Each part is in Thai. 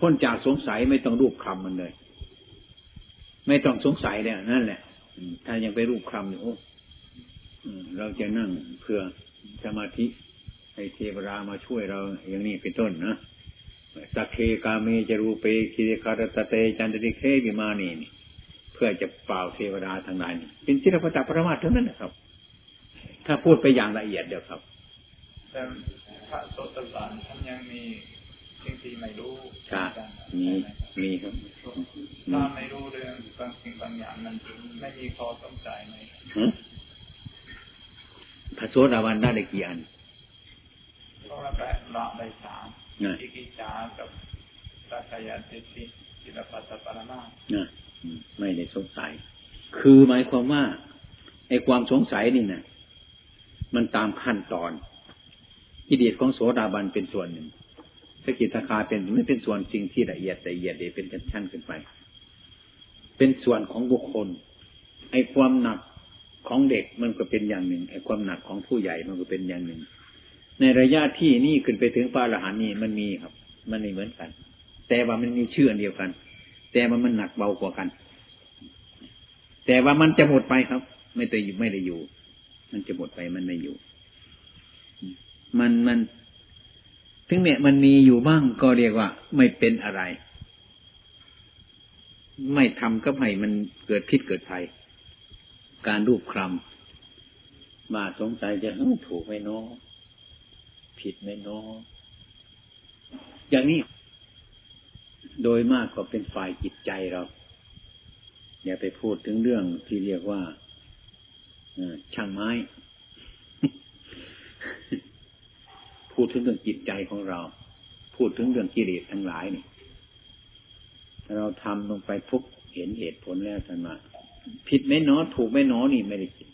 พ้นจากสงสัยไม่ต้องรูปคำมันเลย ไม่ต้องสงสัยเนี่ยนั่นแหละถ้ายังไปรูปคำอยู่โอ้เราจะนั่งเพื่อสมาธิให้เทวรามาช่วยเราอย่างนี้เป็นต้นนะสักเคกาเมจะรูเปคิริคารตเตจันติเควิมานีนี่เพื่อจะเป่าเทวดาทางหลายเป็นศิลปะปรมาเท่านั้นนะครับ ถ้าพูดไปอย่างละเอียดเดียวครับแต่พระโสตบันท่านยังมี สิ่งที่ไม่รู้ใช่มีมีครับถ้าไม่รู้เรื่องบางสิ่งบางอย่างมันไม่มีข้อสงสัยไหมพระโสดาบันได้กี่อันก็แปดละได้สามอิกิจากับสัจยติติจิตปัสสปรมานะไม่ได้สงสัย คือหมายความว่าไอ้ความสงสัยนี่นะมันตามขั้นตอนกิเลสของโสดาบันเป็นส่วนหนึ่ง สกิทาคาเป็นไม่เป็นส่วนจริงที่ละเอียดละเอียดเดเป็นชั้นขึ้นไป เป็นส่วนของบุคคล ไอ้ความหนักของเด็กมันก็เป็นอย่างหนึ่งไอ้ความหนักของผู้ใหญ่มันก็เป็นอย่างหนึ่ง ในระยะที่นี่ขึ้นไปถึงปาละหันนี่มันมีครับ มันไม่เหมือนกัน แต่ว่ามันมีชื่อเดียวกัน แต่ว่ามันหนักเบากว่ากัน แต่ว่ามันจะหมดไปครับ ไม่ได้อยู่ไม่ได้อยู่ มันจะหมดไปมันไม่อยู่ มันมัน ถึงเนี่ยมันมีอยู่บ้างก็เรียกว่า ไม่เป็นอะไร ไม่ทำก็ให้มันเกิดพิษเกิดภัย การรูปคลำมาสงสัยจะถูกไหมเนาะผิดไหมเนาะอย่างนี้ โดยมากก็เป็นฝ่ายจิตใจเราอย่าไปพูดถึงเรื่องที่เรียกว่าช่างไม้ พูดถึงเรื่องจิตใจของเรา พูดถึงเรื่องกิเลสทั้งหลายนี่เราทำลงไปทุกเห็นเหตุผลแล้วท่านมาผิดไม่นอถูกไม่นอนี่ไม่ได้คิด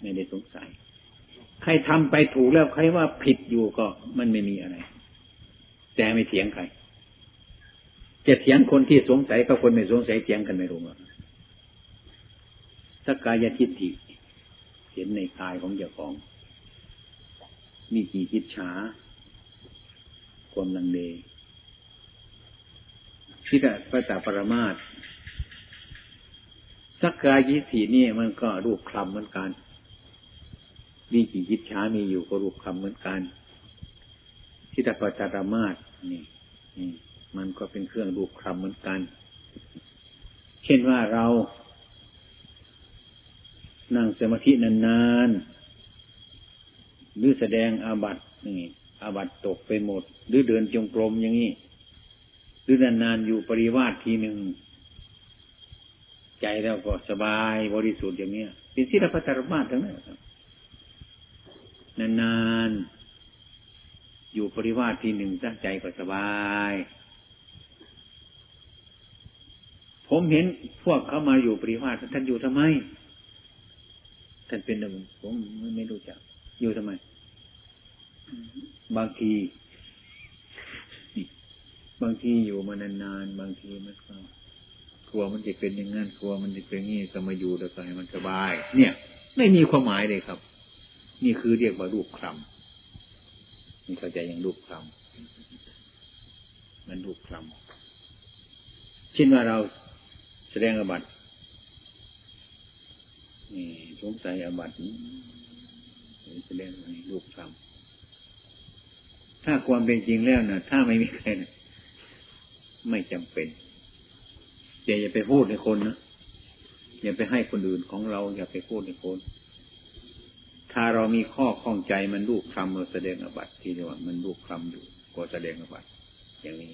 ไม่ได้สงสัย ใครทำไปถูกแล้วใครว่าผิดอยู่ก็มันไม่มีอะไร แต่ไม่เถียงใครจะเถียงคนที่สงสัยกับคนไม่สงสัยเถียงกันไม่รู้หรอกสกายทิฏฐิเห็นในกายของเจ้าของ มีกี่คิดช้า ความลังเลที่แต่พระตาปรมาตสักกายิสีนี่มันก็รูปคลำเหมือนกันมีกี่คิดช้ามีอยู่ก็รูปคลำเหมือนกันที่แต่พระตาปรมาตนี่นี่มันก็เป็นเครื่องรูปคลำเหมือนกัน เช่นว่าเรา นั่งสมาธินานๆ หรือแสดงอาบัตนี่อาบัตตกไปหมด หรือเดินจงกรมอย่างนี้ หรือนานๆอยู่ปริวาสทีหนึ่งใจเราก็สบายบริสุทธิ์อย่างเนี้ยเป็นศิลปะตรมาทั้งนั้นครับนานๆอยู่ปริวาสทีหนึ่งตั้งใจก็สบาย ผมเห็นพวกเขามาอยู่ปริวาสท่านอยู่ทำไม ท่านเป็นหนึ่งผมไม่รู้จัก อยู่ทำไม บางที บางทีอยู่มานานๆ บางทีมันก็กลัวมันจะเป็นอย่างนั้นกลัวมันจะเป็นงี้ก็มาอยู่แล้วก็ให้มันสบาย เนี่ย ไม่มีความหมายเลยครับ นี่คือเรียกว่ารูปคำนี่เข้าใจอย่างรูปคำมันรูปคำเช่นว่าเราแสดงอบัตนี่สงสัยอบัต แสดงในรูปธรรมถ้าความเป็นจริงแล้วนะถ้าไม่มีใครนะไม่จำเป็นอย่าอย่าไปพูดในคนนะอย่าไปให้คนอื่นของเรา อย่าไปพูดในคน ถ้าเรามีข้อข้องใจมันรูปคำเราแสดงอบัตที่เรียกว่ามันรูปคำอยู่ก็แสดงอบัตอย่างนี้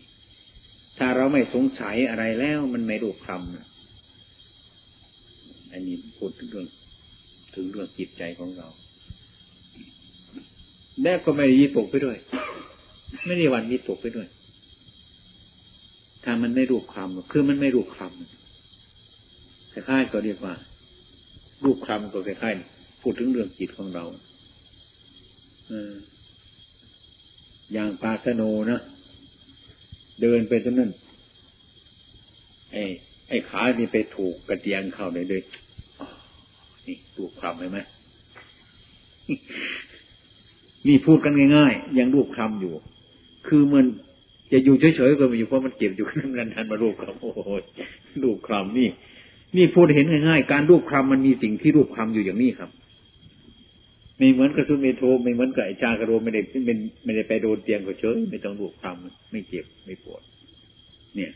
ถ้าเราไม่สงสัยอะไรแล้วมันไม่รูปคำนะอันนี้พูดถึงเรื่อง ถึงเรื่องจิตใจของเรา และก็ไม่ได้ยิตกไปด้วย ไม่ได้วันยิตกไปด้วย ถ้ามันไม่รูปคำคือมันไม่รูปคำคล้ายๆก็เรียกว่า รูปคำก็คล้ายๆพูดถึงเรื่องจิตของเราออย่างปาสโนนะเดินไปจนนั้นไอ้ไอ้ขานี่ไปถูกกระเตียงเข้าเลยเลยนี่รูปคำเห็นไหม นี่พูดกันง่ายๆ ยังรูปคำอยู่ คือมือนจะอยู่เฉยๆก็ไม่อยู่เพราะมันเก็บอยู่นั่นนันทันมารูปคำโอ้โหรูปคำนี่ นี่พูดเห็นง่ายๆ การรูปคำมันมีสิ่งที่รูปคำอยู่อย่างนี้ครับไม่เหมือนกับสุเมโทไม่เหมือนกับไอชากระโรไม่ได้ไม่ไม่ได้ไปโดนเตียงก็เฉยไม่ต้องรูปคำไม่เจ็บไม่ปวด เนี่ย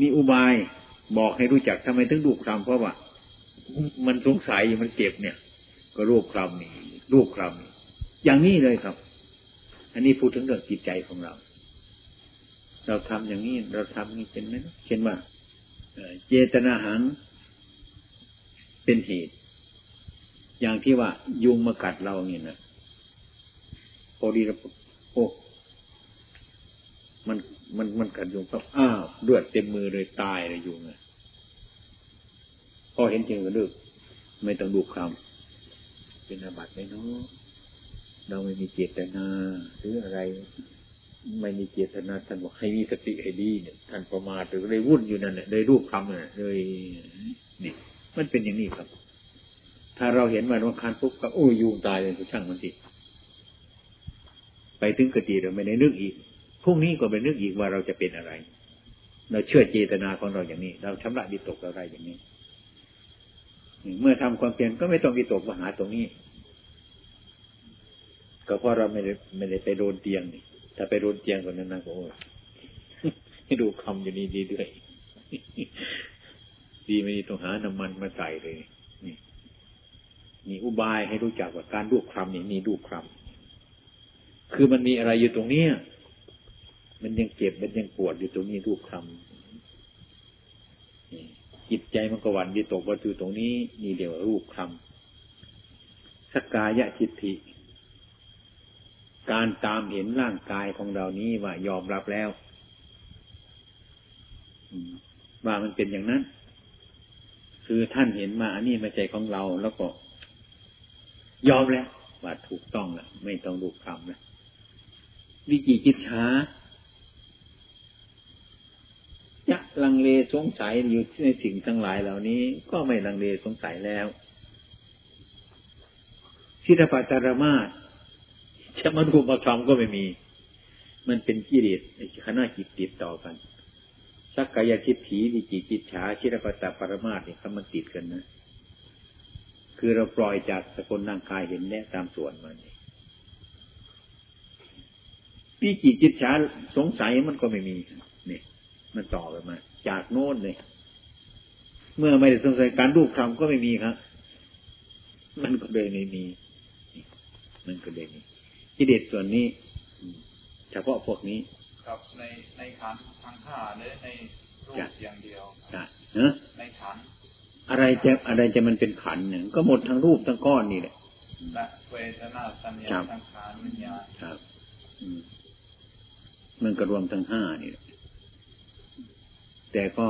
มีอุบายบอกให้รู้จักทำไมถึงรูปคำเพราะว่า มันสงสัยมันเจ็บเนี่ย ก็รูปคำนี่รูปคำ อย่างนี้เลยครับ อันนี้พูดถึงเรื่องจิตใจของเรา เราทำอย่างนี้เราทำนี้เป็นไหมเช่นว่าเจตนาหังเป็นเหตุ อย่างที่ว่ายุงมากัดเราเนี่ยนะพอดีเราโอ้มันมันมันกัดยุงครับอ้าวเลือดเต็มมือเลยตายเลยยุงอะพอเห็นจริงก็เลิกไม่ต้องดูคำเป็นอาบัติไหมเนาะ เราไม่มีเจตนาหรืออะไร ไม่มีเจตนาท่านบอกให้มีสติให้ดีเนี่ยท่านประมาทหรือเลยวุ่นอยู่นั่นเนี่ยเลยรูปคำเนี่ยเลยนี่มันเป็นอย่างนี้ครับ ถ้าเราเห็นวันวันคานปุ๊บก็โอ้ยุงตายเลยช่างมันสิไปถึงกติเราไม่ได้นึกอีกพรุ่งนี้ก็ไปนึกอีกว่าเราจะเป็นอะไร เราเชื่อเจตนาของเราอย่างนี้ เราชำระดิตกเราได้อย่างนี้ เมื่อทำความเพียรก็ไม่ต้องดิตกมาหาตรงนี้ ก็เพราะเราไม่ได้ไม่ได้ไปโดนเตียงนี่ถ้าไปโดนเตียงคนนั้นนะโอ้ให้ดูคำอยู่นี่ดีด้วย ดีไม่ดีต้องหาน้ำมันมาใส่เลยนี่มีอุบายให้รู้จักว่าการดูคำนี่มีดูคำคือมันมีอะไรอยู่ตรงเนี้ยมันยังเจ็บมันยังปวดอยู่ตรงนี้รูปคำจิตใจมันก็หวั่นวิตกว่าอยู่ตรงนี้นี่เดียวรูปคำสกายะจิตติ การตามเห็นร่างกายของเรานี้ว่ายอมรับแล้วว่ามันเป็นอย่างนั้น คือท่านเห็นมาอันนี้ไม่ใจของเราแล้วก็ ยอมแล้วว่าถูกต้องแล้วไม่ต้องดูคำแล้ววิจิจิตช้าจะลังเลสงสัยอยู่ในสิ่งทั้งหลายเหล่านี้ ก็ไม่ลังเลสงสัยแล้ว สิทธปัตตรมาส จะมาดูมาทำก็ไม่มี มันเป็นกิเลสคณะจิตติดต่อกัน สักกายทิฏฐิวิจิจิตฉาชิรปตาปรมาสเนี่ยมันติดกันนะ คือเราปล่อยจากสกุลร่างกายเห็นแน่ตามส่วนมันปีจิตจิตฉาสงสัยมันก็ไม่มีเนี่ยมันต่อไปมา จากโน้นเลยเมื่อไม่ได้สงสัยการรูปคำก็ไม่มีครับ มันก็เลยไม่มี มันก็เลยมี กิเลสส่วนนี้ เฉพาะพวกนี้ ครับในในขันทางข้าหรือในรูปอย่างเดียวในขันอะไรจะอะไรจะมันเป็นขันเนี่ยก็หมดทั้งรูปทั้งก้อนนี่แหละและเวทนาสัญญาทั้งขันวิญญาณครับมันก็รวมทั้งห้านี่แต่ก็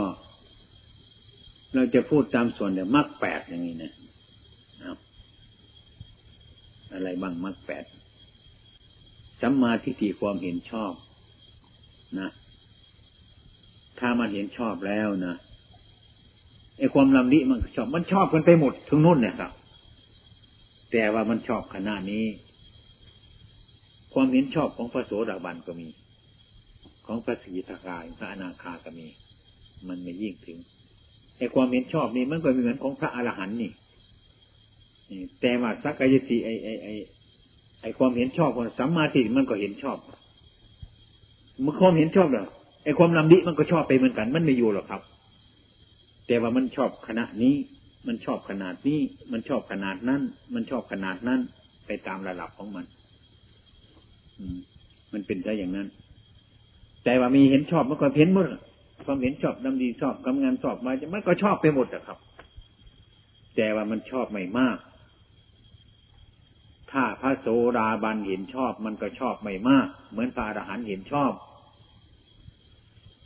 เราจะพูดตามส่วนเดี๋ยวมักแปดอย่างนี้นะอะไรบ้างมักแปด สัมมาทิฏฐิความเห็นชอบ นะ ถ้ามันเห็นชอบแล้วนะไอ้ความลำลิมันชอบ มันชอบกันไปหมดทั้งนู้นเนี่ยครับ แต่ว่ามันชอบขนาดนี้ ความเห็นชอบของพระโสดาบันก็มี ของพระสีทากายพระอนาคาก็มี มันไม่ยิ่งถึงไอ้ความเห็นชอบนี่มันก็เหมือนของพระอรหันต์นี่แต่ว่าสักกายติไอ้ไอ้ไอ้ ไอ้ความเห็นชอบของสัมมาทิฏฐิมันก็เห็นชอบมื่อความเห็นชอบแล้วไอ้ความลำดิมันก็ชอบไปเหมือนกัน มันไม่อยู่หรอกครับ แต่ว่ามันชอบขณะนี้ มันชอบขนาดนี้ มันชอบขนาดนั้น มันชอบขนาดนั้น ไปตามระดับของมัน อืม มันเป็นได้อย่างนั้น แต่ว่ามีเห็นชอบมันก็เห็นหมดความเห็นชอบดำดีชอบกำงานชอบมาจะมันก็ชอบไปหมดอะครับ แต่ว่ามันชอบไม่มาก ถ้าพระโสดาบันเห็นชอบมันก็ชอบไม่มาก เหมือนพระอรหันต์เห็นชอบ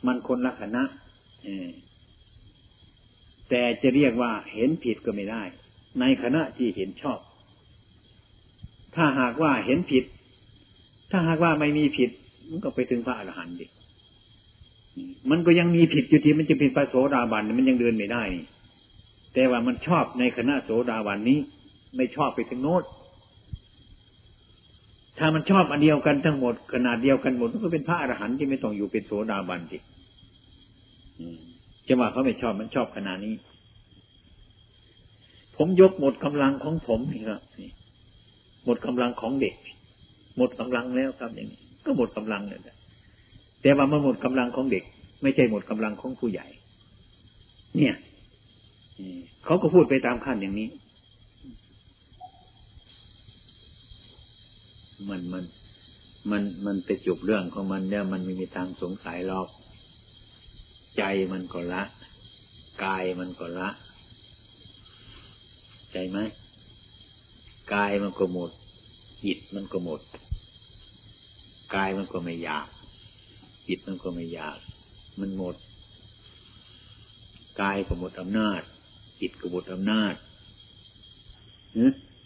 มันคนละคณะแต่จะเรียกว่าเห็นผิดก็ไม่ได้ ในคณะที่เห็นชอบ ถ้าหากว่าเห็นผิด ถ้าหากว่าไม่มีผิด มันก็ไปถึงพระอรหันต์ดิมันก็ยังมีผิดอยู่ที่มันจะเป็นพระโสดาบันมันยังเดินไม่ได้ แต่ว่ามันชอบในคณะโสดาบันนี้ ไม่ชอบไปถึงโน้ต ถ้ามันชอบอันเดียวกันทั้งหมดขนาดเดียวกันหมดก็เป็นพระอรหันต์ที่ไม่ต้องอยู่เป็นโสดาบันสิจะว่าเขาไม่ชอบมันชอบขนาดนี้ ผมยกหมดกำลังของผมนี่ครับหมดกำลังของเด็ก หมดกำลังแล้วครับอย่างนี้ ก็หมดกำลังเลยแต่ว่ามันหมดกำลังของเด็ก ไม่ใช่หมดกำลังของผู้ใหญ่ เนี่ยเขาก็พูดไปตามขั้นอย่างนี้ มันมันมันมันไปจบเรื่องของมันเนี่ยมันไม่มีทางสงสัยหรอก ใจมันก็ละ กายมันก็ละ ใจไหมกายมันก็หมดจิตมันก็หมด กายมันก็ไม่อยากจิตมันก็ไม่อยาก มันหมด กายก็หมดอำนาจ จิตก็หมดอำนาจ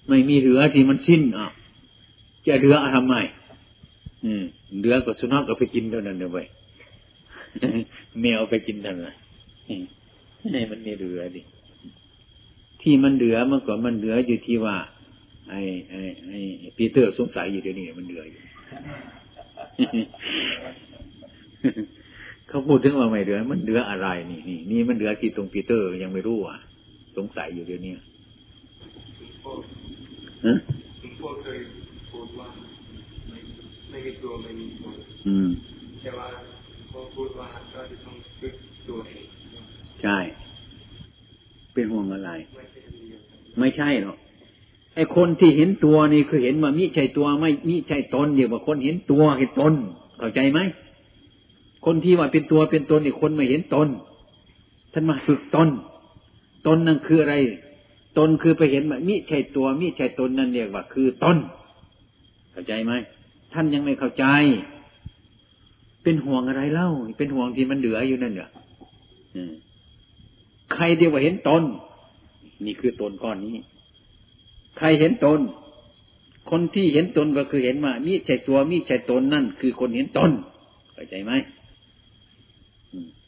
ไม่มีเหลือที่มันสิ้นอะ จะเหลือทำไมเหลือก็สุนัขก็ไปกินเท่านั้นเลยแมวไปกินเท่านั้นให้มันมีเหลือดิที่มันเหลือเมื่อก่อนมันเหลืออยู่ที่ว่า ไอ้ไอ้ไอ้ปีเตอร์สงสัยอยู่เดี๋ยวนี้มันเหลืออยู่เขาพูดถึงว่าไม่เหลือ มันเหลืออะไรนี่นี่นี่มันเหลือที่ตรงปีเตอร์ยังไม่รู้อะ สงสัยอยู่เดี๋ยวนี้ฮะพวกเคยพูดว่า ไม่มีตัวไม่มีตนอืมแต่ว่าพอพูดว่าก็จะต้องฝึกตัวเองใช่ เป็นห่วงอะไร ไม่ใช่หรอกไอ้คนที่เห็นตัวนี่คือเห็นว่ามิใช่ตัวไม่มิใช่ตนเดียวว่าคนเห็นตัวเห็นตนเข้าใจไหมคนที่ว่าเป็นตัวเป็นตนอีกคนไม่เห็นตนท่านมาฝึกตนตนนั่นคืออะไร ตนคือไปเห็นว่ามิใช่ตัวมิใช่ตนนั่นเรียกว่าคือตน เข้าใจไหมท่านยังไม่เข้าใจ เป็นห่วงอะไรเล่า เป็นห่วงที่มันเหลืออยู่นั่นเหรอใครเดียวว่าเห็นตน นี่คือตนก้อนนี้ ใครเห็นตน คนที่เห็นตนก็คือเห็นว่ามีใช่ตัวมีใช่ตนนั่น คือคนเห็นตนเข้าใจไหม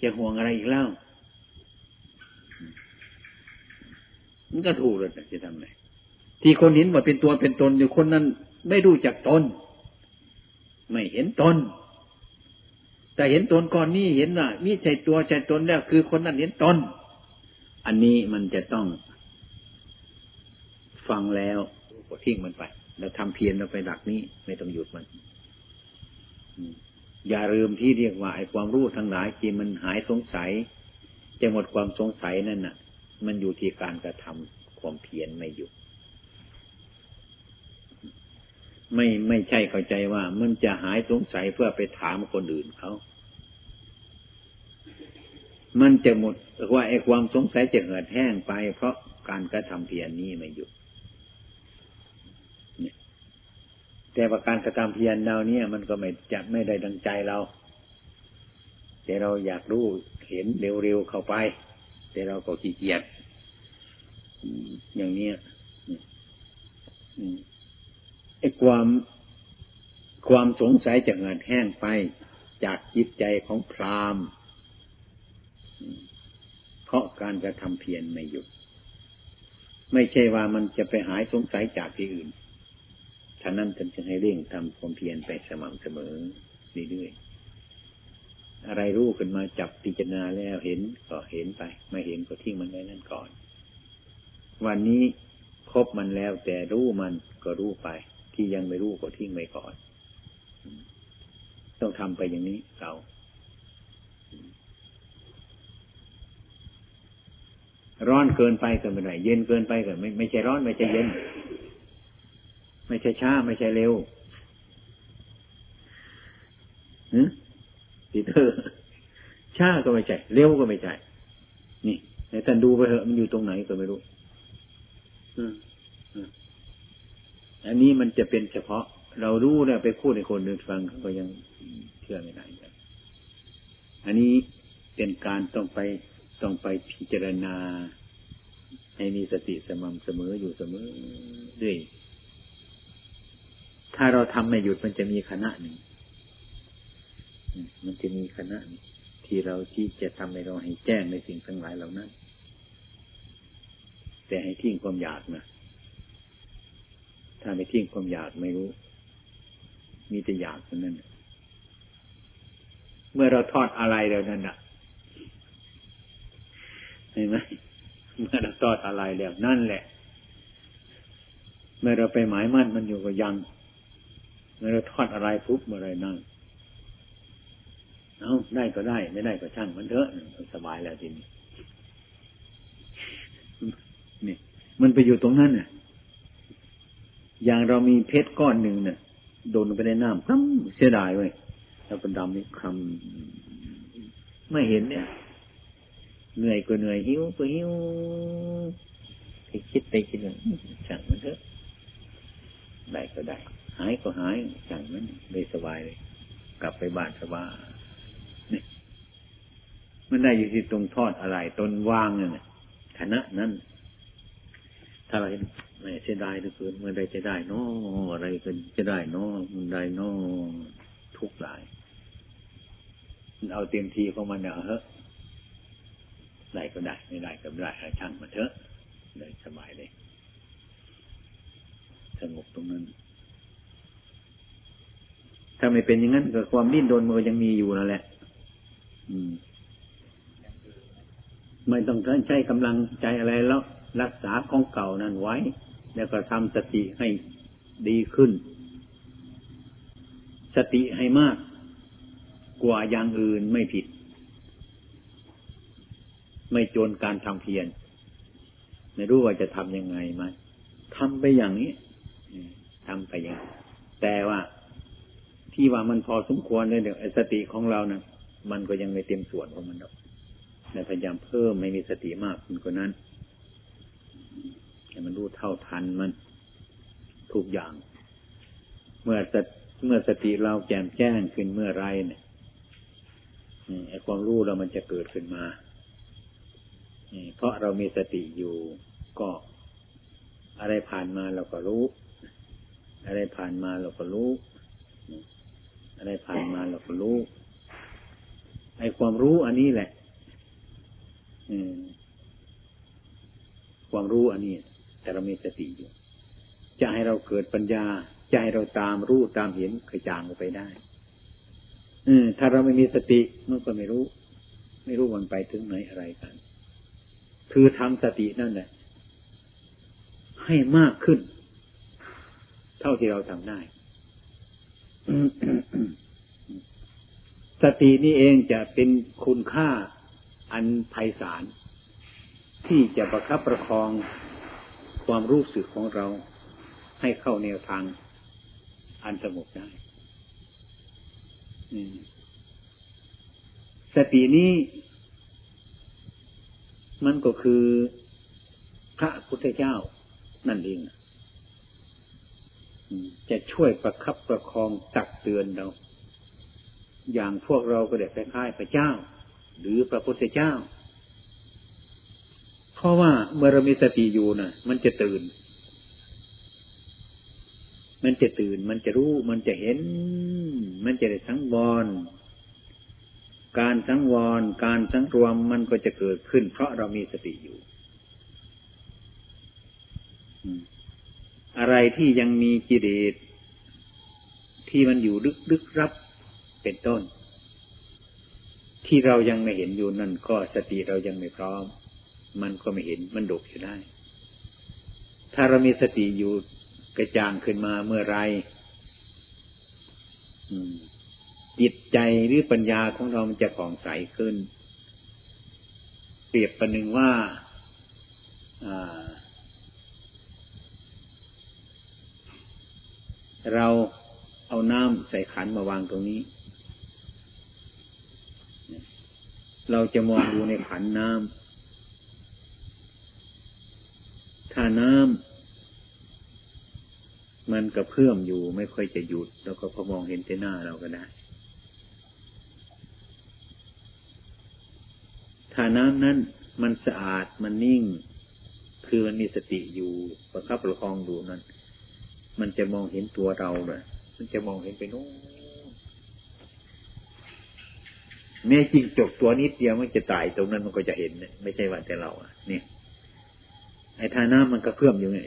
จะห่วงอะไรอีกแล้วมันก็ถูกเลยจะทำไงที่คนเห็นว่าเป็นตัวเป็นตนอยู่คนนั้น ไม่รู้จักตน ไม่เห็นตน แต่เห็นตนก่อนนี้เห็นว่ามีใจตัวใจตนแล้ว คือคนนั้นเห็นตน อันนี้มันจะต้อง ฟังแล้วก็ทิ้งมันไปเราทำเพียรเราไปดักนี้ ไม่ต้องหยุดมัน อย่าลืมที่เรียกว่าไอ้ความรู้ทั้งหลายที่มันหายสงสัยจะหมดความสงสัยนั่นน่ะ มันอยู่ที่การกระทำความเพียรไม่หยุด ไม่ไม่ใช่เข้าใจว่ามันจะหายสงสัยเพื่อไปถามคนอื่นเขามันจะหมดว่าไอ้ความสงสัยจะเหือดแห้งไป เพราะการกระทำเพียรนี้ไม่หยุดแต่ว่าการกระทำเพียรเราเนี่ย มันก็ไม่จะไม่ได้ดังใจเรา แต่เราอยากรู้เห็นเร็วๆเข้าไป แต่เราก็ขี้เกียจอย่างเนี้ย ไอ้ความความสงสัยจะเงินแห้งไปจากจิตใจของพรามเพราะการกระทำเพียรไม่หยุด ไม่ใช่ว่ามันจะไปหายสงสัยจากที่อื่นท่านั้นท่านจึงให้เร่งทำความเพียรไปสม่ำเสมอเรื่อยๆอะไรรู้ขึ้นมาจับพิจารณาแล้วเห็นก็เห็นไป ไม่เห็นก็ทิ้งมันไว้นั่นก่อน วันนี้พบมันแล้วแต่รู้มันก็รู้ไป ที่ยังไม่รู้ก็ทิ้งไว้ก่อน ต้องทำไปอย่างนี้เราร้อนเกินไปก็ไม่ได้เย็นเกินไปก็ไม่ไม่ใช่ร้อนไม่ใช่เย็น ไม่ใช่ช้าไม่ใช่เร็วหืปีเตอร์ช้าก็ไม่ใช่ เร็วก็ไม่ใช่ นี่ในท่านดูไปเถอะมันอยู่ตรงไหนก็ไม่รู้อั อันนี้มันจะเป็นเฉพาะ เรารู้แล้วไปพูดในคนอื่นฟังเขาก็ยังเชื่อไม่ได้อันนี้เป็นการต้องไปต้องไปพิจารณา ให้มีสติสม่ำเสมออยู่เสมอด้วยถ้าเราทำไม่หยุดมันจะมีคณะหนึ่งมันจะมีคณะที่เราที่จะทำให้เราให้แจ้งในสิ่งทั้งหลายเหล่านั้น แต่ให้ทิ้งความอยากนะ ถ้าไม่ทิ้งความอยากไม่รู้ มีแต่อยากเท่านั้นเมื่อเราทอดอะไรแล้วนั่นน่ะเห็นไหมเมื่อเราทอดอะไรแล้วนั่นแหละ เมื่อเราไปหมายมั่นมันอยู่กับยัง เมื่อเราทอดอะไรปุ๊บเมื่อไรนั่งเอาได้ก็ได้ ไม่ได้ก็ช่างมันเถอะสบายแล้วทีนี้นี่ มันไปอยู่ตรงนั้นน่ะ อย่างเรามีเพชรก้อนหนึ่งเนี่ยโดนไปในน้ำคำเสียดายเว้ยแล้วก็ดำนี่คำไม่เห็นเนี่ย เหนื่อยก็เหนื่อยหิวก็หิวไปคิดไปคิดช่างมันเถอะได้ก็ได้ หายก็หายช่างมันได้สบายเลย กลับไปบ้านสบายนี่มันได้อยู่ที่ตรงทอดอะไรตนวางเนี่ยคณะนั้น ถ้าเราเห็นไม่เสียดายหลือเกินเมื่อใดจะได้นออะไรก็จะได้นอมันได้นอทุกหลาย เอาเต็มทีของมันเนี่ยเฮ้ได้ก็ได้ไม่ได้ก็ไม่ได้ช่างมาเถอะได้สบายเลยสงบตรงนั้น ถ้าไม่เป็นอย่างนั้นก็ความดิ้นโดนมันยังมีอยู่นั่นแหละ อืม ไม่ต้องใช้กำลังใจอะไรแล้ว รักษาของเก่านั้นไว้ แล้วก็ทำสติให้ดีขึ้น สติให้มากกว่าอย่างอื่นไม่ผิด ไม่โจรการทำเพียรไม่รู้ว่าจะทำยังไงไหมทำไปอย่างนี้ทำไปอย่าง แต่ว่าที่ว่ามันพอสมควรเลยเดี๋ยวสติของเรานะ่ะมันก็ยังไม่เต็มส่วนของมันหรอกแต่พยายามเพิ่มไม่มีสติมากขึ้นกว่านั้น ให้มันรู้เท่าทันมันทุกอย่าง เมื่อสเมื่อสติเราแจ่มแจ้งขึ้นเมื่อไรเนี่ยไอ้ความรู้เรามันจะเกิดขึ้นมาเพราะเรามีสติอยู่ ก็อะไรผ่านมาเราก็รู้ อะไรผ่านมาเราก็รู้ อะไรผ่านมาเราก็รู้ไอ้ความรู้อันนี้แหละ ความรู้อันนี้ แต่เรามีสติอยู่จะให้เราเกิดปัญญาจะให้เราตามรู้ตามเห็นกระจางออกไปได้ อืถ้าเราไม่มีสติมันก็ไม่รู้ ไม่รู้วันไปถึงไหนอะไรกัน คือทำสตินั่นแหละให้มากขึ้น เท่าที่เราทำได้สตินี่เองจะเป็นคุณค่าอันไพศาล ที่จะประคับประคองความรู้สึกของเราให้เข้าแนวทางอันสงบได้สตินี้มันก็คือพระพุทธเจ้านั่นเองจะช่วยประคับประคองตักเตือนเรา อย่างพวกเราก็เด็กคล้ายๆพระเจ้า หรือพระพุทธเจ้า เพราะว่าเมื่อเรามีสติอยู่นะ่ะ มันจะตื่น มันจะตื่น มันจะรู้ มันจะเห็น มันจะได้สังวร การสังวร การสังรวมมันก็จะเกิดขึ้น เพราะเรามีสติอยู่อะไรที่ยังมีกิเลสที่มันอยู่ลึกลึกรับเป็นต้น ที่เรายังไม่เห็นอยู่นั่นก็สติเรายังไม่พร้อม มันก็ไม่เห็นมันดกอยู่ได้ ถ้าเรามีสติอยู่กระจ่างขึ้นมาเมื่อไรจิตใจหรือปัญญาของเรามันจะผ่องใสขึ้น เปรียบประหนึ่งว่าเราเอาน้ำใส่ขันมาวางตรงนี้ เราจะมองดูในขันน้ำ ถ้าน้ำมันกระเพื่อมอยู่ไม่ค่อยจะหยุด แล้วก็พอมองเห็นที่หน้าเราก็ได้ถ้าน้ำนั้นมันสะอาดมันนิ่ง คือมันมีสติอยู่ประคับประคองดูนั้น มันจะมองเห็นตัวเราเลยมันจะมองเห็นไปโน้แม้จริงจกตัวนิดเดียวมันจะตายตรงนั้นมันก็จะเห็น ไม่ใช่ว่าแต่เราอะ เนี่ย้ท่าน้ำมันก็เพิ่มอยู่ไง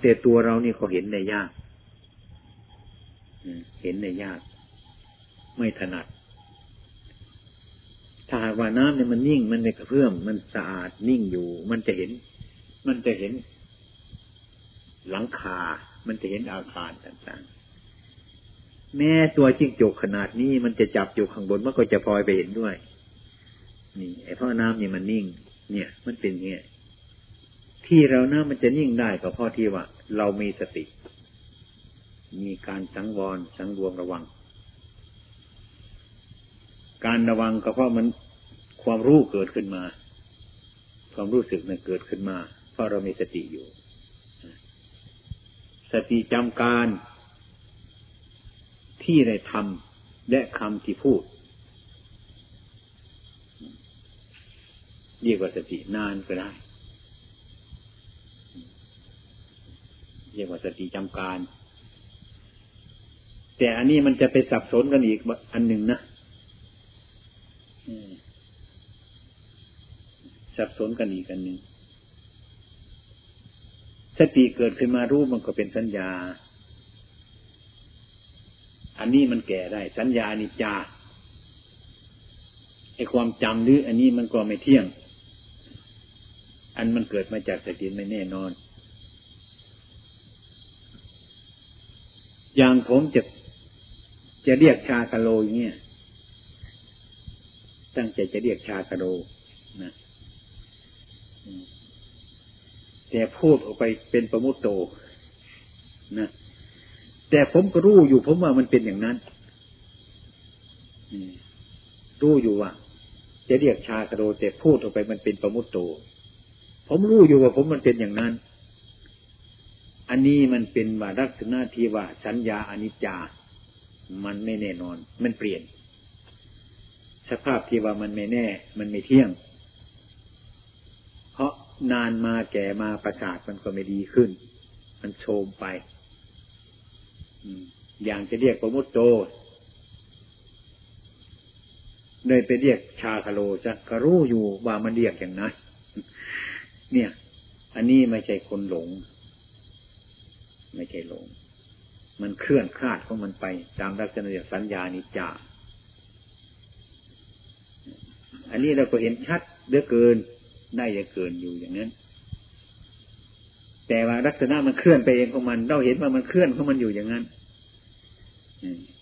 แต่ตัวเรานี่เขาเห็นได้ยากเห็นในยาก ไม่ถนัด ถ้าหากว่าน้ำเนี่ยมันนิ่ง มันไม่กระเพื่อม มันสะอาดนิ่งอยู่ มันจะเห็น มันจะเห็น หลังคา มันจะเห็นอาคารต่างๆ แม้ตัวจิ้งจกขนาดนี้ มันจะจับอยู่ข้างบนมันก็จะพลอยไปเห็นด้วย นี่ไอ้เพราะน้ำเนี่ยมันนิ่ง เนี่ย มันเป็นเงี้ย ที่เราน้ำมันจะนิ่งได้ก็เพราะที่ว่า เรามีสติ มีการสังวรสังรวมระวัง การระวังก็เพราะมันความรู้เกิดขึ้นมา ความรู้สึกมันเกิดขึ้นมา เพราะเรามีสติอยู่ สติจำการที่ได้ทำและคำที่พูดเรียกว่าสตินานก็ได้ รียกว่าสติจำการ แต่อันนี้มันจะไปสับสนกันอีกอันหนึ่งนะสับสนกันอีกอันหนึ่งสติเกิดขึ้นมารู้มันก็เป็นสัญญา อันนี้มันแก่ได้ สัญญานิจาไอความจำหรืออันนี้มันก็ไม่เที่ยง อันมันเกิดมาจากสติไม่แน่นอน อย่างผมจะจะเรียกชากะโลอย่างเงี้ยตั้งใจจะเรียกชากะโลนะแต่พูดออกไปเป็นประมุตโตนะแต่ผมก็รู้อยู่ผมว่ามันเป็นอย่างนั้นรู้อยู่ว่า จะเรียกชากะโลแต่พูดออกไปมันเป็นประมุตโต ผมรู้อยู่ว่าผมมันเป็นอย่างนั้น อันนี้มันเป็นว่าลักษณะที่ว่าสัญญาอนิจจา มันไม่แน่นอน มันเปลี่ยน สภาพที่ว่ามันไม่แน่ มันไม่เที่ยง เพราะนานมาแก่มาประสาทมันก็ไม่ดีขึ้น มันโชมไปอย่างจะเรียกประมุตโตเลยไปเรียกชาคาโลจะก็รู้อยู่ว่ามันเรียกอย่างนั้นเนี่ย อันนี้ไม่ใช่คนหลง ไม่ใช่หลง มันเคลื่อนคลาดของมันไป ตามลักษณะสัญญานิจจาอันนี้เราก็เห็นชัดเหลือเกิน ได้ยังเกินอยู่อย่างนั้น แต่ว่าลักษณะมันเคลื่อนไปเองของมัน เราเห็นว่ามันเคลื่อนของมันอยู่อย่างนั้น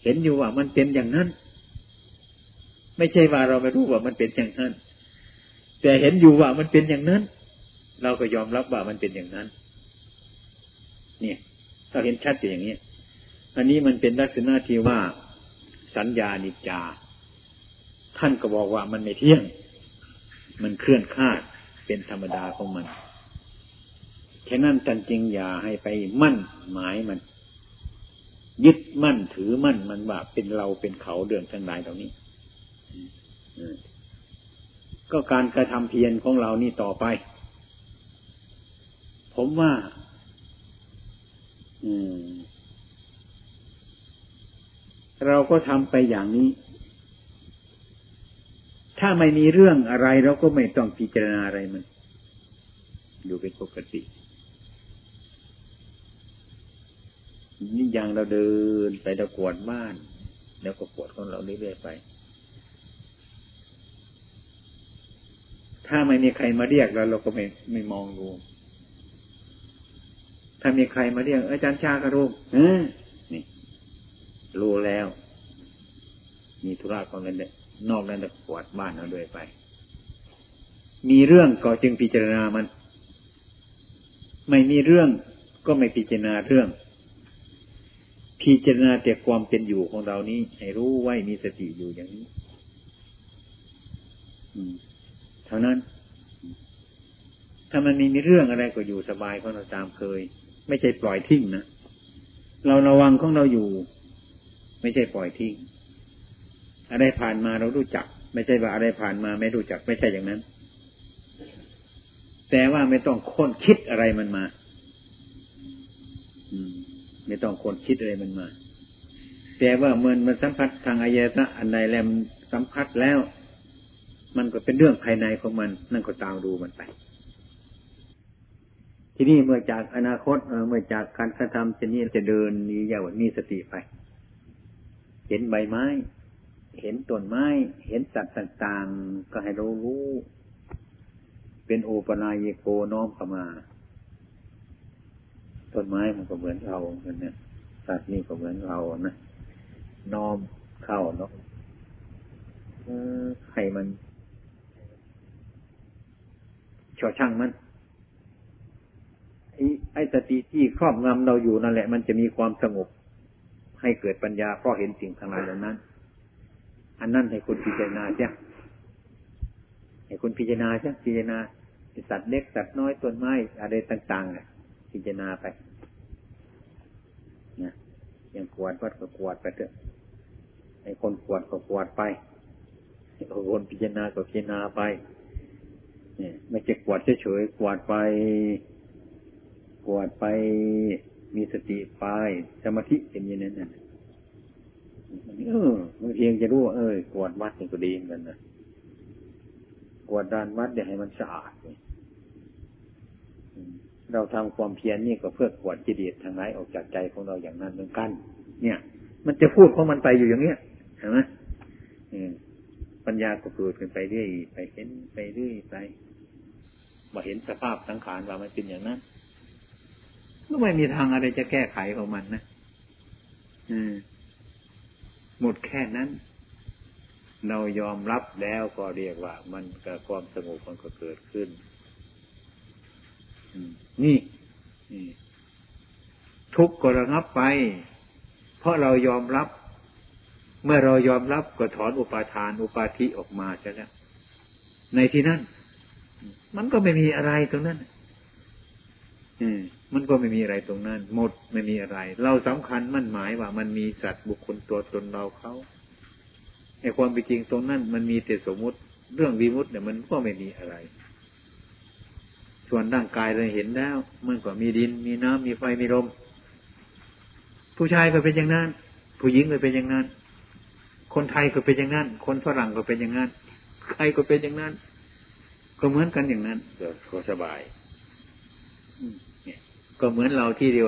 เห็นอยู่ว่ามันเป็นอย่างนั้น ไม่ใช่ว่าเราไม่รู้ว่ามันเป็นอย่างนั้น แต่เห็นอยู่ว่ามันเป็นอย่างนั้น เราก็ยอมรับว่ามันเป็นอย่างนั้น เนี่ย เราเห็นชัดอย่างนี้ อันนี้มันเป็นลักษณะที่ว่าสัญญานิจา ท่านก็บอกว่ามันไม่เที่ยง มันเคลื่อนคาดเป็นธรรมดาของมันแค่นั้นท่านจริงอย่าให้ไปมั่นหมายมัน ยึดมั่นถือมั่นมันว่าเป็นเราเป็นเขาเดืองทั้งหลายเหล่านี้ก็การกระทำเพียรของเรานี่ต่อไป ผมว่า เราก็ทำไปอย่างนี้ ถ้าไม่มีเรื่องอะไรเราก็ไม่ต้องพิจารณาอะไรมัน อยู่เป็นปกตินี่อย่างเราเดินไปเรากวดบ้าน แล้วก็กวดของเราเรื่อยๆไป ถ้าไม่มีใครมาเรียกเราเราก็ไม่ไม่มองดู ถ้ามีใครมาเรียกอาจารย์ชากระรู้เออนี่ รู้แล้ว มีธุระของนั้นนอกนั้นจะปวดบ้านเอาด้วยไป มีเรื่องก็จึงพิจารณามัน ไม่มีเรื่องก็ไม่พิจารณาเรื่อง พิจารณาแต่ความเป็นอยู่ของเรานี้ ให้รู้ไว้มีสติอยู่อย่างนี้เท่านั้น ถ้ามันมีมีเรื่องอะไรก็อยู่สบายของเราตามเคย ไม่ใช่ปล่อยทิ้งนะเราระวังของเราอยู่ ไม่ใช่ปล่อยทิ้งอะไรผ่านมาเรารู้จัก ไม่ใช่ว่าอะไรผ่านมาไม่รู้จัก ไม่ใช่อย่างนั้น แต่ว่าไม่ต้องค้นคิดอะไรมันมา อืม ไม่ต้องค้นคิดอะไรมันมา แต่ว่าเมื่อมันสัมผัสทางอายตนะอันใดแล้วสัมผัสแล้ว มันก็เป็นเรื่องภายในของมัน นั่นก็ตามดูมันไป ทีนี้เมื่อจากอนาคตเมื่อจากการกระทำเช่นนี้จะเดินมีอย่างมีสติไป เห็นใบไม้ เห็นต้นไม้ เห็นสัตว์ต่างๆ ก็ให้เรารู้ เป็นโอปนายโกน้อมเข้ามา ต้นไม้มันก็เหมือนเราเหมือนเนี่ยสัตว์นี่ก็เหมือนเรานะน้อมเข้าเนาะให้มันชอช่างมัน ไอ้สติที่ครอบงำเราอยู่นั่นแหละ มันจะมีความสงบ ให้เกิดปัญญาเพราะเห็นสิ่งทั้งหลายเหล่านั้น อันนั้นให้คุณพิจารณาใช่ให้คุณพิจารณาใช่พิจารณาสัตว์เล็กสัตว์น้อยต้นไม้อะไรต่างๆอะพิจารณาไปนะยังกวดวัดก็กวดไปเถอะให้คนกวดก็กวดไปให้คนพิจารณาก็พิจารณาไปเนี่ยไม่จะกวดเฉยๆกวดไป กวดไปมีสติไปสมาธิเป็นอย่างนั้นนะเออมันเพียงจะรู้ว่าเออกวดวัดนี่ก็ดีเหมือนกันนะกวดดานวัดเดี๋ยวให้มันสะอาดเราทำความเพียรนี่ก็เพื่อกวดจิตเดียทางไหนออกจากใจของเราอย่างนั้นเหมือนกัน เนี่ย มันจะพูดของมันไปอยู่อย่างเนี้ยเห็นไหมปัญญาก็เกิดขึ้นไปเรื่อยไปเห็นไปเรื่อยไปมาเห็นสภาพสังขารว่ามันเป็นอย่างนั้น ก็ไม่มีทางอะไรจะแก้ไขของมันนะอหมดแค่นั้น เรายอมรับแล้วก็เรียกว่า มันกับความสงบมันก็เกิดขึ้นนี่ทุกข์ก็ระงับไป เพราะเรายอมรับ เมื่อเรายอมรับก็ถอนอุปาทานอุปาทิออกมาใช่ไหมในที่นั้น มันก็ไม่มีอะไรตรงนั้น อืม มันก็ไม่มีอะไรตรงนั้น หมดไม่มีอะไร เราสำคัญมั่นหมายว่ามันมีสัตว์บุคคลตัวตนเราเขาในความเป็นจริงตรงนั้น มันมีแต่สมมุติ เรื่องวิมุตเนี่ยมันก็ไม่มีอะไร ส่วนร่างกายเราเห็นแล้ว มันก็มีดิน มีน้ำมีไฟมีลมผู้ชายก็เป็นอย่างนั้น ผู้หญิงก็เป็นอย่างนั้น คนไทยก็เป็นอย่างนั้น คนฝรั่งก็เป็นอย่างนั้นใครก็เป็นอย่างนั้น ก็เหมือนกันอย่างนั้นก็สบาย ก็เหมือนเราที่เดียว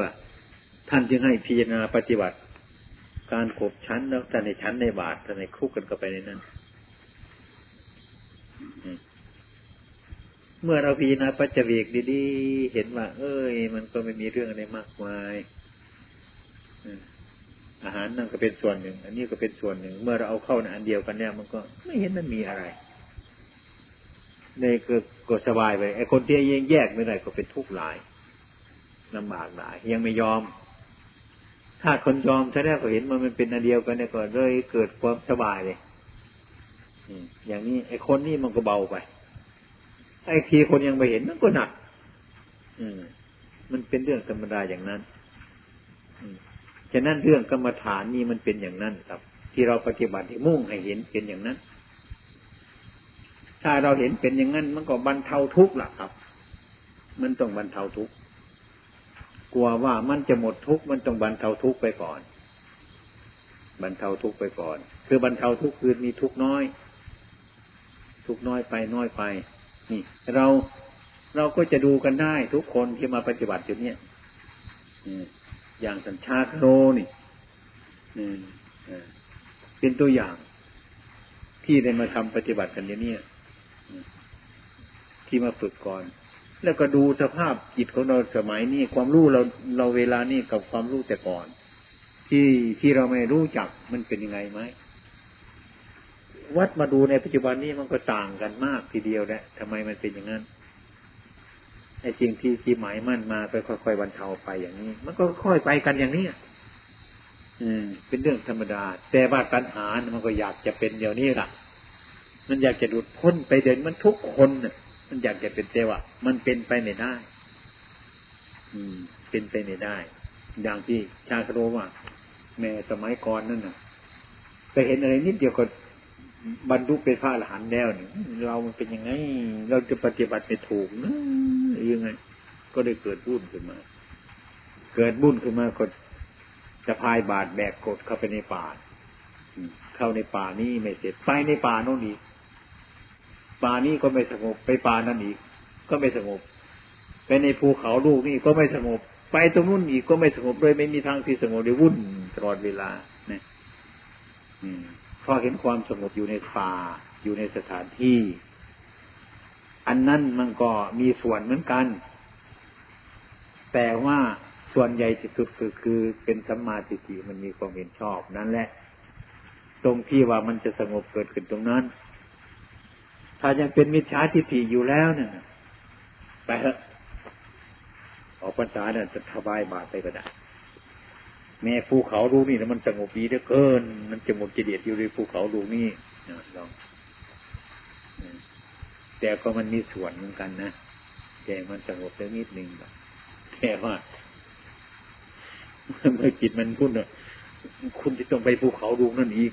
ท่านจึงให้พิจารณาปฏิบัติ การขบชั้นแล้วแต่ในชั้นในบาทแต่ในคุกกันก็ไปในนั้นเมื่อเราพิจารณาปัจเจกดีๆเห็นว่า เอ้ย มันก็ไม่มีเรื่องอะไรมากมายอาหารนั่นก็เป็นส่วนหนึ่ง อันนี้ก็เป็นส่วนหนึ่ง เมื่อเราเอาเข้าในอันเดียวกันเนี่ยมันก็ไม่เห็นมันมีอะไรในก็สบายไปไอ้คนที่ยังแยกไม่ได้ก็เป็นทุกข์หลาย ลำบากหลายยังไม่ยอม ถ้าคนยอมถ้าได้ก็เห็นมันมันเป็นอันเดียวกันเนี่ยก็เลยเกิดความสบายเลยอย่างนี้ไอ้คนนี่มันก็เบาไป ไอ้ทีคนยังไม่เห็นมันก็หนัก อืม มันเป็นเรื่องธรรมดาอย่างนั้นฉะนั้นเรื่องกรรมฐานนี่มันเป็นอย่างนั้นครับ ที่เราปฏิบัติมุ่งให้เห็นเป็นอย่างนั้น ถ้าเราเห็นเป็นอย่างนั้น มันก็บรรเทาทุกข์ล่ะครับ มันต้องบรรเทาทุกข์ กลัวว่ามันจะหมดทุกข์มันต้องบรรเทาทุกข์ไปก่อน บรรเทาทุกข์ไปก่อน คือบรรเทาทุกข์คือมีทุกข์น้อย ทุกข์น้อยไปน้อยไป นี่ เราเราก็จะดูกันได้ทุกคนที่มาปฏิบัติอยู่เนี่ยอย่างสัญชาติโรนี่เป็นตัวอย่าง ที่ได้มาทำปฏิบัติกันอย่างนี้ที่มาฝึกก่อน แล้วก็ดูสภาพจิตของเราสมัยนี้ความรู้เราเราเวลานี้กับความรู้แต่ก่อน ที่ที่เราไม่รู้จักมันเป็นยังไงไหมวัดมาดูในปัจจุบันนี้มันก็ต่างกันมากทีเดียวแหละทำไมมันเป็นอย่างนั้นไอ้สิ่งที่ที่หมายมั่นมาไปค่อยๆบรรเทาไปอย่างนี้ มันก็ค่อยไปกันอย่างนี้อืม เป็นเรื่องธรรมดา แต่ว่าตัณหามันก็อยากจะเป็นเดี๋ยวนี้ล่ะ มันอยากจะหลุดพ้นไปเดินมันทุกคนน่ะ มันอยากจะเป็นเทวะมันเป็นไปไม่ได้ อืม เป็นไปไม่ได้ อย่างที่ชาคโรว่า แม่สมัยก่อนนั่นน่ะไปเห็นอะไรนิดเดียวก็บรรลุเป็นพระอรหันต์แล้วเนี่ยเรามันเป็นยังไง เราจะปฏิบัติไม่ถูกนะยังไง ก็ได้เกิดบุญขึ้นมา เกิดบุญขึ้นมาก็จะพายบาดแบกกดเข้าไปในป่าเข้าในป่านี้ไม่เสร็จไปในป่าโน่นอีก ป่านี้ก็ไม่สงบไปป่านั้นอีก ก็ไม่สงบ ไปในภูเขาลูกนี่ก็ไม่สงบ ไปตรงนู้นอีกก็ไม่สงบเลยไม่มีทางที่สงบเลยวุ่นตลอดเวลาเนี่ยพอเห็นความสงบอยู่ในป่าอยู่ในสถานที่ อันนั้นมันก็มีส่วนเหมือนกัน แต่ว่าส่วนใหญ่ที่สุดคือคือเป็นสัมมาทิฏฐิมันมีความเห็นชอบนั่นแหละ ตรงที่ว่ามันจะสงบเกิดขึ้นตรงนั้น ถ้ายังเป็นมิจฉาทิฏฐิอยู่แล้วเนี่ยไปเถอะออกพรรษาเนี่ยจะทบายบาตไปก็ได้แม่ภูเขาลูกนี่แล้วมันสงบดีเหลือเกิน มันจะหมดกิเลสอยู่ในภูเขาลูกนี่ลองแต่ก็มันมีส่วนเหมือนกันนะแต่มันสงบเล็กนิดนึงแบบแค่ว่าเมื่อจิตมันพุ่นอะคุณจะต้องไปภูเขาลูกนั่นอีก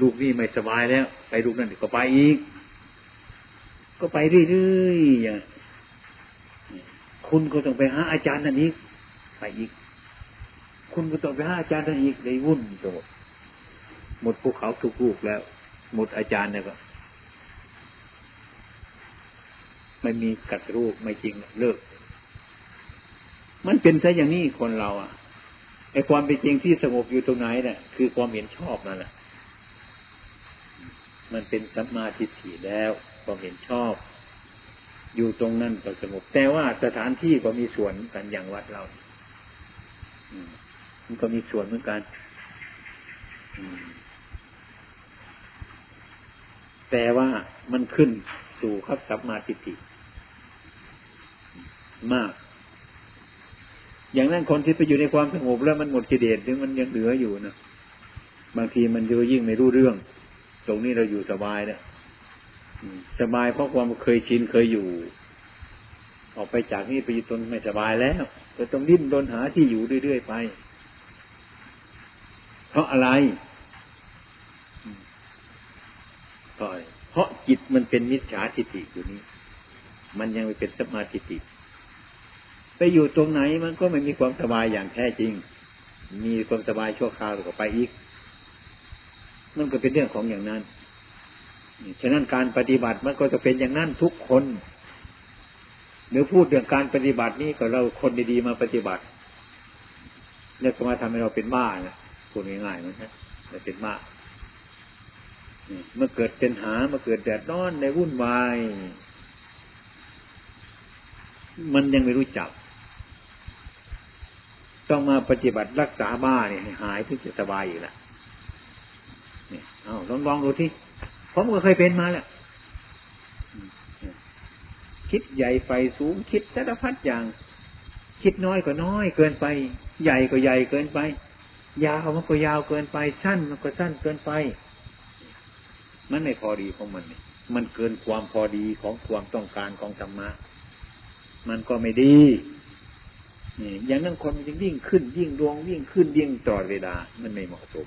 ลูกนี่ไม่สบายแล้ว ไปลูกนั่นก็ไปอีก ก็ไปเรื่อยๆอย่างคุณก็ต้องไปหาอาจารย์นั่นอีกไปอีก คุณก็ต้องไปหาอาจารย์นั่นอีกได้วุ่นโดหมดภูเขาทุกลูกแล้ว หมดอาจารย์เนี่ยก็ไม่มีกัดรูปไม่จริงเลิก มันเป็นซะอย่างนี้คนเราอะไอความเป็นจริงที่สงบอยู่ตรงไหนเนี่ยคือความเห็นชอบนั่นแหละ มันเป็นสัมมาทิฏฐิแล้วความเห็นชอบ อยู่ตรงนั้นก็สงบแต่ว่าสถานที่ก็มีส่วนกันอย่างวัดเรามันก็มีส่วนเหมือนกันแต่ว่ามันขึ้นสู่ขับสัมมาทิฏฐิมาก อย่างนั้นคนที่ไปอยู่ในความสงบแล้วมันหมดกิเลสถึงมันยังเหลืออยู่นะบางทีมันเยอะยิ่งไม่รู้เรื่อง ตรงนี้เราอยู่สบายเนี่ยสบายเพราะความเคยชินเคยอยู่ ออกไปจากนี่ไปอยู่ตนไม่สบายแล้วก็ต้องดิ้นรนหาที่อยู่เรื่อยๆไป เพราะอะไรเพราะจิตมันเป็นมิจฉาทิฏฐิอยู่นี้ มันยังไม่เป็นสมาธิิไปอยู่ตรงไหนมันก็ไม่มีความสบายอย่างแท้จริง มีความสบายชั่วคราวก็ไปอีก มันก็เป็นเรื่องของอย่างนั้นฉะนั้นการปฏิบัติมันก็จะเป็นอย่างนั้นทุกคนหรือพูดเรื่องการปฏิบัตินี่ก็เราคนดีๆมาปฏิบัติแล้วก็มาทำให้เราเป็นบ้านะพูดง่ายๆนะเราเป็นบ้าเมื่อเกิดเป็นหามื่อเกิดแดดร้อนในวุ่นวาย มันยังไม่รู้จัก ต้องมาปฏิบัติรักษาบ้าเนี่ยหายถึงจะสบายอยู่แล้ว เอาลองลองดูที่ผมก็เคยเป็นมาแหล้วคิดใหญ่ไฟสูงคิดสารพัดอย่าง คิดน้อยก็น้อยเกินไป ใหญ่ก็ใหญ่เกินไป ยาวมันก็ยาวเกินไป สั้นมันก็สั้นเกินไป มันไม่พอดีของมันมันเกินความพอดีของความต้องการของธรรมะมันก็ไม่ดีนี่อย่างนั้นคนยิ่งยิ่งขึ้นยิ่งดวงยิ่งขึ้นยิ่งตลอดเวลา มันไม่เหมาะสม